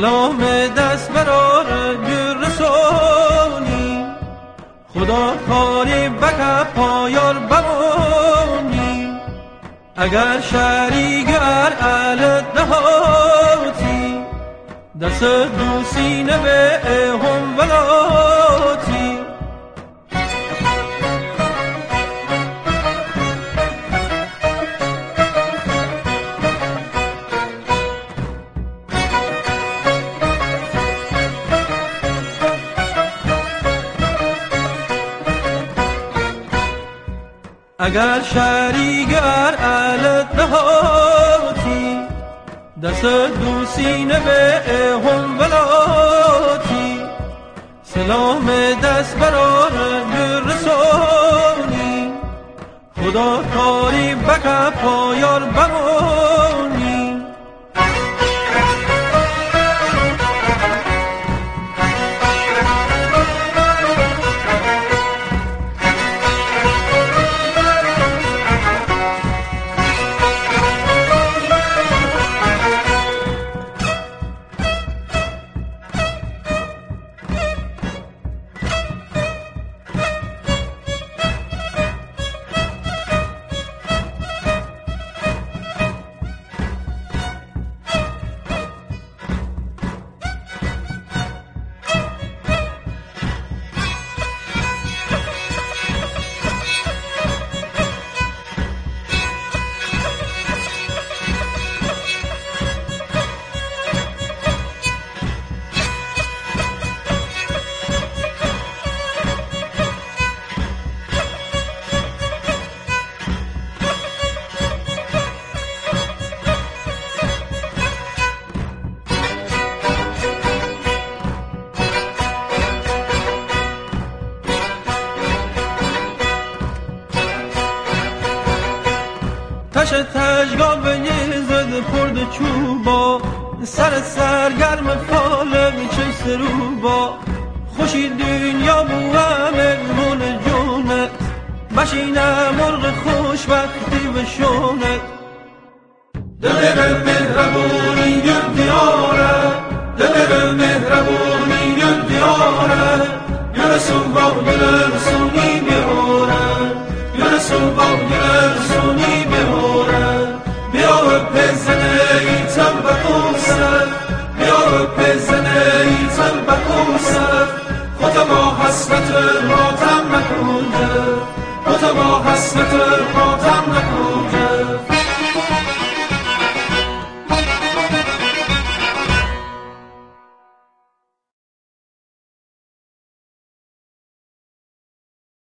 سلام دست برار گیر رسونی خدا کاری بک پایار بمونی اگر شریگر علت نهاتی. دست دوسی نبه هم ولاتی. اگر شریگر علت نهاتی دست دوسی به هم ولاتی. سلام دست برار برسونی خدا کاری بک پایار بمونی تش تشگاه به زد پرد چوبا. سر سرگرم فالم چه سروبا. خوشی دنیا بو مهمون جونت بشینه مرغ خوشبختی و شونت دل مهربونی گل دیاره. دل مهربونی گل دیاره. یرسون با یرسونی به زنی تن خدا ما حسرت ماتم نکنه ما حسرت ماتم نکنه